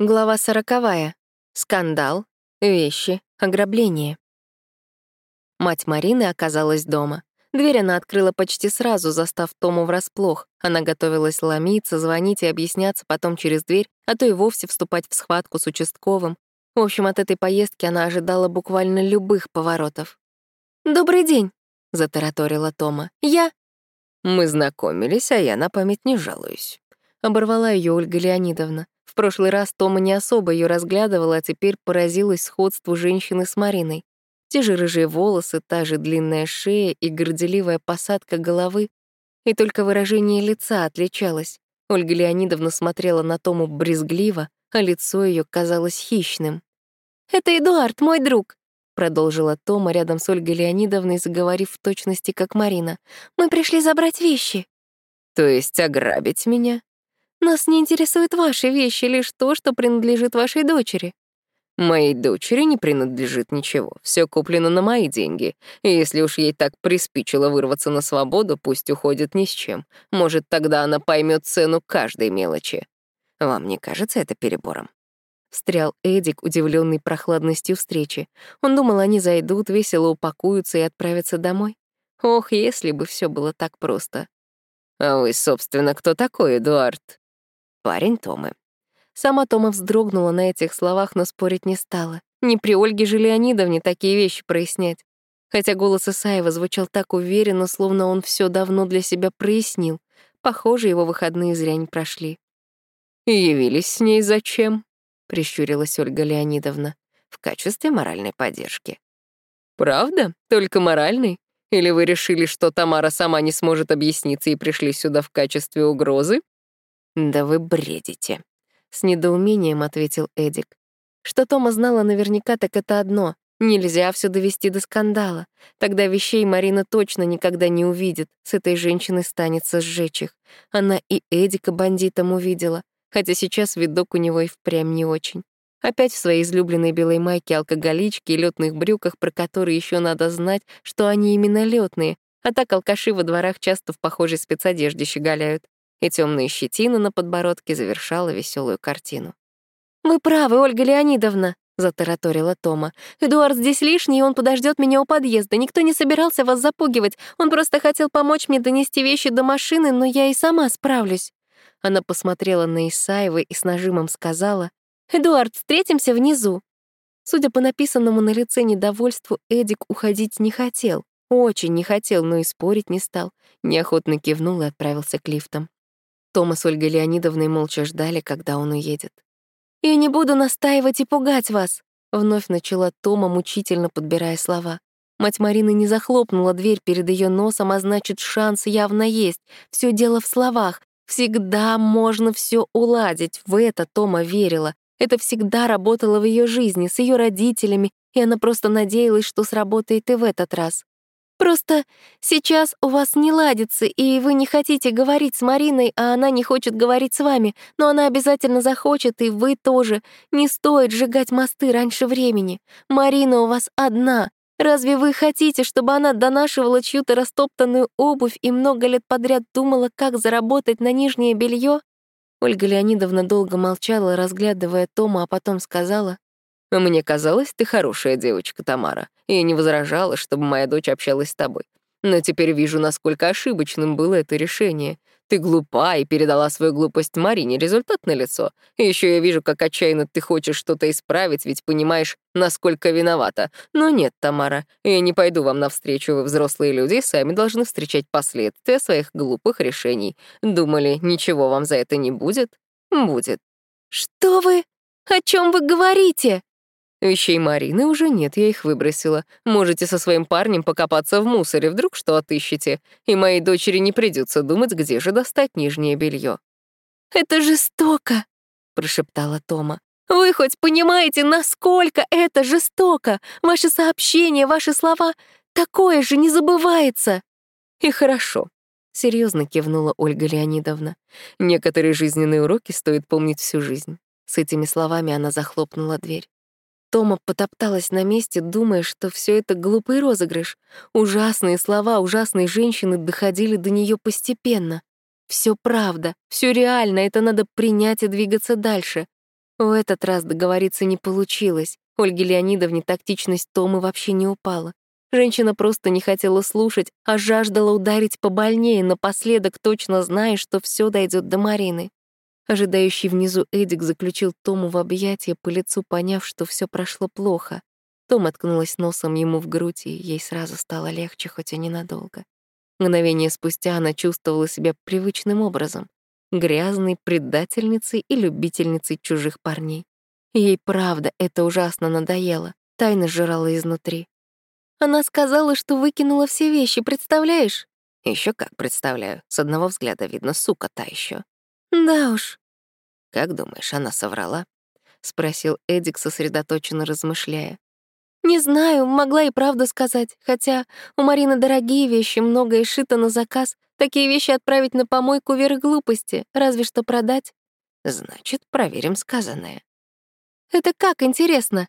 Глава сороковая. Скандал, вещи, ограбление. Мать Марины оказалась дома. Дверь она открыла почти сразу, застав Тому врасплох. Она готовилась ломиться, звонить и объясняться потом через дверь, а то и вовсе вступать в схватку с участковым. В общем, от этой поездки она ожидала буквально любых поворотов. «Добрый день», — затараторила Тома. «Я...» «Мы знакомились, а я на память не жалуюсь», — оборвала ее Ольга Леонидовна. Прошлый раз Тома не особо ее разглядывала, а теперь поразилась сходству женщины с Мариной. Те же рыжие волосы, та же длинная шея и горделивая посадка головы. И только выражение лица отличалось. Ольга Леонидовна смотрела на Тому брезгливо, а лицо ее казалось хищным. «Это Эдуард, мой друг», — продолжила Тома рядом с Ольгой Леонидовной, заговорив в точности, как Марина. «Мы пришли забрать вещи». «То есть ограбить меня?» Нас не интересуют ваши вещи, лишь то, что принадлежит вашей дочери». «Моей дочери не принадлежит ничего. Все куплено на мои деньги. И если уж ей так приспичило вырваться на свободу, пусть уходит ни с чем. Может, тогда она поймет цену каждой мелочи. Вам не кажется это перебором?» Встрял Эдик, удивленный прохладностью встречи. Он думал, они зайдут, весело упакуются и отправятся домой. Ох, если бы все было так просто. «А вы, собственно, кто такой, Эдуард?» Парень Томы. Сама Тома вздрогнула на этих словах, но спорить не стала. Не при Ольге же Леонидовне такие вещи прояснять. Хотя голос Исаева звучал так уверенно, словно он все давно для себя прояснил. Похоже, его выходные зря не прошли. «И явились с ней зачем?» — прищурилась Ольга Леонидовна. «В качестве моральной поддержки». «Правда? Только моральной? Или вы решили, что Тамара сама не сможет объясниться и пришли сюда в качестве угрозы?» «Да вы бредите», — с недоумением ответил Эдик. Что Тома знала наверняка, так это одно. Нельзя все довести до скандала. Тогда вещей Марина точно никогда не увидит. С этой женщиной станется сжечь их. Она и Эдика бандитом увидела, хотя сейчас видок у него и впрямь не очень. Опять в своей излюбленной белой майке алкоголички и летных брюках, про которые еще надо знать, что они именно летные, а так алкаши во дворах часто в похожей спецодежде щеголяют и темная щетина на подбородке завершала веселую картину. «Вы правы, Ольга Леонидовна», — затараторила Тома. «Эдуард здесь лишний, и он подождет меня у подъезда. Никто не собирался вас запугивать. Он просто хотел помочь мне донести вещи до машины, но я и сама справлюсь». Она посмотрела на Исаева и с нажимом сказала, «Эдуард, встретимся внизу». Судя по написанному на лице недовольству, Эдик уходить не хотел. Очень не хотел, но и спорить не стал. Неохотно кивнул и отправился к лифтам. Тома с Ольгой Леонидовной молча ждали, когда он уедет. «Я не буду настаивать и пугать вас», — вновь начала Тома, мучительно подбирая слова. Мать Марины не захлопнула дверь перед ее носом, а значит, шанс явно есть. Все дело в словах. Всегда можно все уладить. В это Тома верила. Это всегда работало в ее жизни, с ее родителями, и она просто надеялась, что сработает и в этот раз. Просто сейчас у вас не ладится, и вы не хотите говорить с Мариной, а она не хочет говорить с вами, но она обязательно захочет, и вы тоже. Не стоит сжигать мосты раньше времени. Марина у вас одна. Разве вы хотите, чтобы она донашивала чью-то растоптанную обувь и много лет подряд думала, как заработать на нижнее белье? Ольга Леонидовна долго молчала, разглядывая Тома, а потом сказала, мне казалось, ты хорошая девочка, Тамара, и не возражала, чтобы моя дочь общалась с тобой. Но теперь вижу, насколько ошибочным было это решение. Ты глупа и передала свою глупость Марине, результат налицо. И еще я вижу, как отчаянно ты хочешь что-то исправить, ведь понимаешь, насколько виновата. Но нет, Тамара, я не пойду вам навстречу, вы взрослые люди, сами должны встречать последствия своих глупых решений. Думали, ничего вам за это не будет? Будет. «Что вы? О чем вы говорите?» Вещей Марины уже нет, я их выбросила. Можете со своим парнем покопаться в мусоре, вдруг что отыщете. И моей дочери не придется думать, где же достать нижнее белье. «Это жестоко», — прошептала Тома. «Вы хоть понимаете, насколько это жестоко? Ваши сообщения, ваши слова — такое же не забывается». «И хорошо», — серьезно кивнула Ольга Леонидовна. «Некоторые жизненные уроки стоит помнить всю жизнь». С этими словами она захлопнула дверь. Тома потопталась на месте, думая, что все это глупый розыгрыш. Ужасные слова ужасной женщины доходили до нее постепенно. Все правда, все реально, это надо принять и двигаться дальше. В этот раз договориться не получилось. Ольге Леонидовне тактичность Томы вообще не упала. Женщина просто не хотела слушать, а жаждала ударить побольнее, напоследок точно зная, что все дойдет до Марины. Ожидающий внизу Эдик заключил Тому в объятия, по лицу поняв, что все прошло плохо. Том откнулась носом ему в грудь, и ей сразу стало легче, хоть и ненадолго. Мгновение спустя она чувствовала себя привычным образом — грязной предательницей и любительницей чужих парней. Ей правда это ужасно надоело, тайно сжирала изнутри. Она сказала, что выкинула все вещи, представляешь? Еще как представляю. С одного взгляда видно, сука та еще. Да уж. Как думаешь, она соврала? Спросил Эдик, сосредоточенно размышляя. Не знаю, могла и правду сказать, хотя у Марины дорогие вещи, многое шито на заказ. Такие вещи отправить на помойку вверх глупости, разве что продать. Значит, проверим сказанное. Это как, интересно?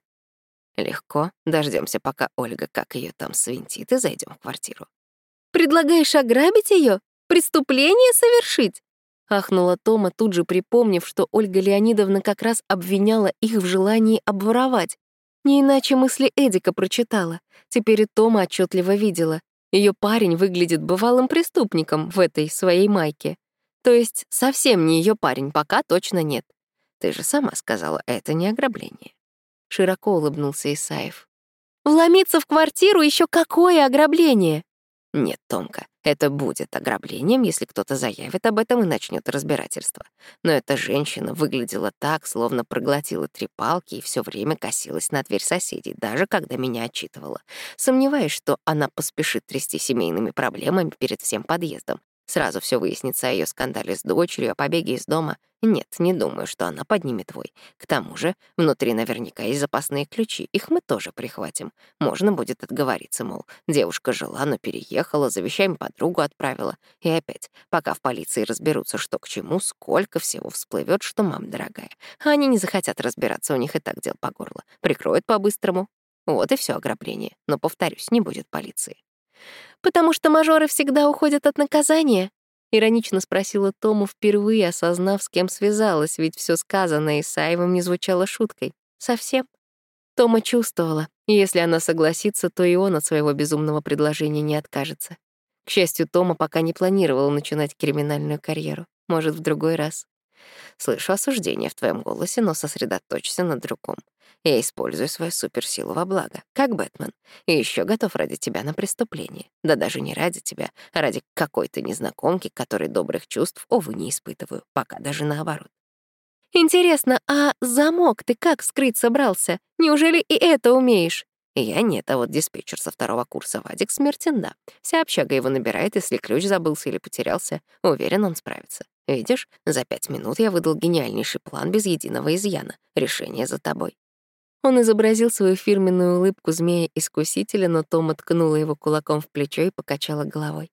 Легко. Дождемся, пока Ольга как ее там свинтит, и зайдем в квартиру. Предлагаешь ограбить ее? Преступление совершить? Ахнула Тома, тут же припомнив, что Ольга Леонидовна как раз обвиняла их в желании обворовать. Не иначе мысли Эдика прочитала. Теперь и Тома отчетливо видела. Ее парень выглядит бывалым преступником в этой своей майке. То есть совсем не ее парень, пока точно нет. Ты же сама сказала, это не ограбление. Широко улыбнулся Исаев. Вломиться в квартиру еще какое ограбление? Нет, Томка, это будет ограблением, если кто-то заявит об этом и начнет разбирательство. Но эта женщина выглядела так, словно проглотила три палки и все время косилась на дверь соседей, даже когда меня отчитывала. Сомневаюсь, что она поспешит трясти семейными проблемами перед всем подъездом. Сразу все выяснится о ее скандале с дочерью, о побеге из дома. Нет, не думаю, что она поднимет твой. К тому же, внутри наверняка есть запасные ключи. Их мы тоже прихватим. Можно будет отговориться, мол, девушка жила, но переехала, за вещами подругу отправила. И опять, пока в полиции разберутся, что к чему, сколько всего всплывет, что мам дорогая. Они не захотят разбираться, у них и так дел по горло. Прикроют по-быстрому. Вот и все ограбление. Но, повторюсь, не будет полиции. «Потому что мажоры всегда уходят от наказания?» — иронично спросила Тому, впервые осознав, с кем связалась, ведь все сказанное Исаевым не звучало шуткой. Совсем. Тома чувствовала, если она согласится, то и он от своего безумного предложения не откажется. К счастью, Тома пока не планировала начинать криминальную карьеру. Может, в другой раз. Слышу осуждение в твоем голосе, но сосредоточься на другом. Я использую свою суперсилу во благо, как Бэтмен, и еще готов ради тебя на преступление. Да даже не ради тебя, а ради какой-то незнакомки, которой добрых чувств, увы, не испытываю, пока даже наоборот. Интересно, а замок ты как скрыть собрался? Неужели и это умеешь? Я нет, а вот диспетчер со второго курса Вадик смертен, да. Вся общага его набирает, если ключ забылся или потерялся. Уверен, он справится. Видишь, за пять минут я выдал гениальнейший план без единого изъяна. Решение за тобой. Он изобразил свою фирменную улыбку змея-искусителя, но Том ткнула его кулаком в плечо и покачала головой.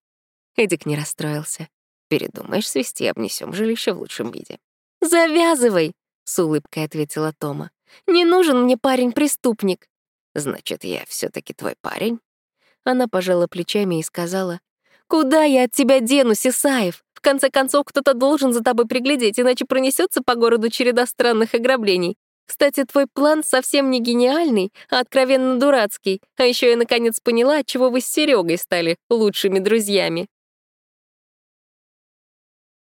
Эдик не расстроился. «Передумаешь свести, обнесем жилище в лучшем виде». «Завязывай!» — с улыбкой ответила Тома. «Не нужен мне парень-преступник». «Значит, я все таки твой парень?» Она пожала плечами и сказала, «Куда я от тебя денусь, Исаев? В конце концов, кто-то должен за тобой приглядеть, иначе пронесется по городу череда странных ограблений. Кстати, твой план совсем не гениальный, а откровенно дурацкий. А еще я наконец поняла, чего вы с Серегой стали лучшими друзьями.